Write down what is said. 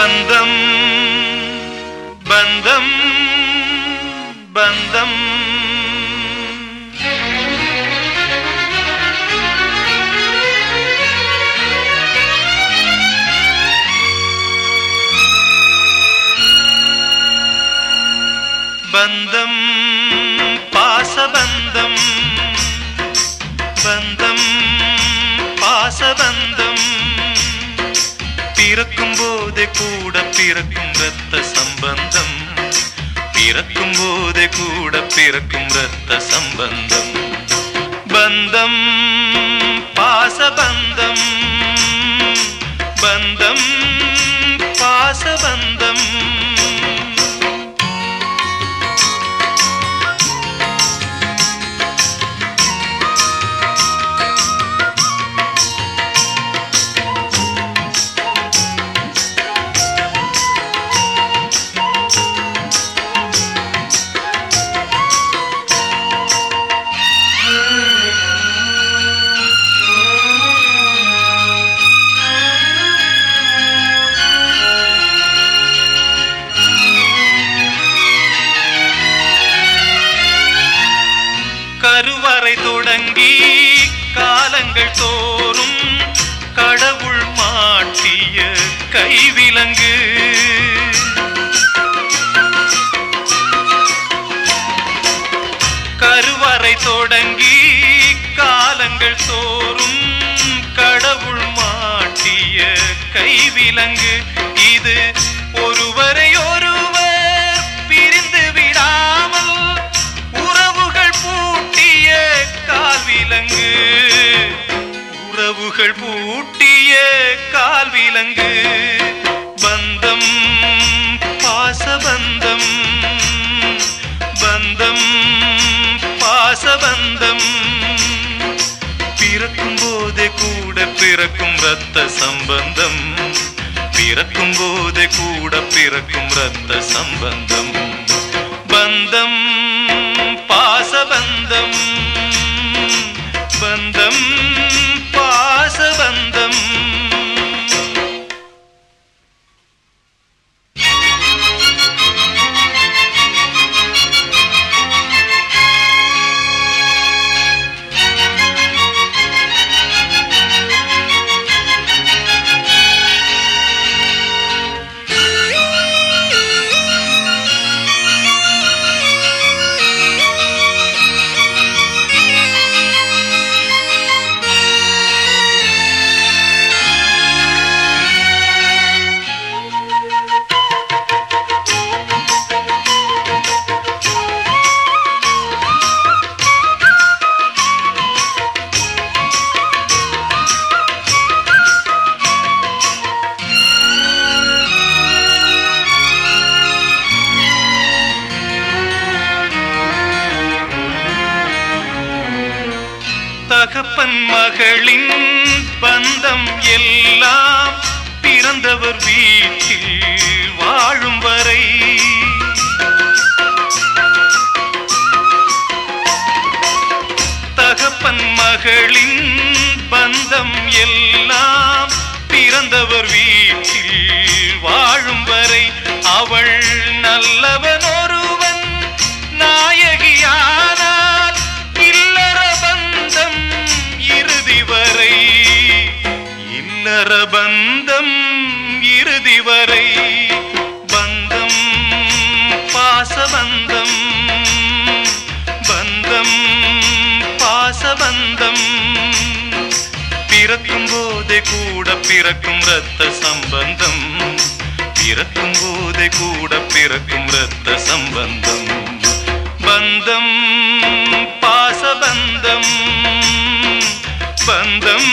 பந்தம் பந்தம் பந்தம் பந்தம் பாசபந்தம் பந்தம் பாசபந்தம் கூட பிறக்கும் ரத்த சம்பந்தம். பிறக்கும் போதே கூட பிறக்கும் ரத்த சம்பந்தம். பந்தம் பாசபந்தம் கருவறை தொடங்கி காலங்கள் தோறும் கடவுள் மாட்டிய கைவிலங்கு கருவறை தொடங்கி காலங்கள் தோறும் கடவுள் மாட்டிய கைவிலங்கு இது உறவுகள் பூட்டிய கால் விலங்கு பந்தம் பாசபந்தம். பந்தம் பாசபந்தம். பிறக்கும் போதே கூட பிறக்கும் ரத்த சம்பந்தம். பிறக்கும் போதே கூட பிறக்கும் ரத்த சம்பந்தம். மகளின் பந்தம் எல்லாம் பிறந்தவர் வீட்டில் வாழும் வரை. தகப்பன் மகளின் பந்தம் எல்லாம் பிறந்தவர் வீட்டில் வாழும் வரை. அவள் நல்லவர் வரை பந்தம் பாசபந்தம் பந்தம் பாசபந்தம். பிறக்கும் போதே கூட பிறக்கும் ரத்த சம்பந்தம். பிறக்கும் போதே கூட பிறக்கும் ரத்த சம்பந்தம். பந்தம் பாசபந்தம் பந்தம்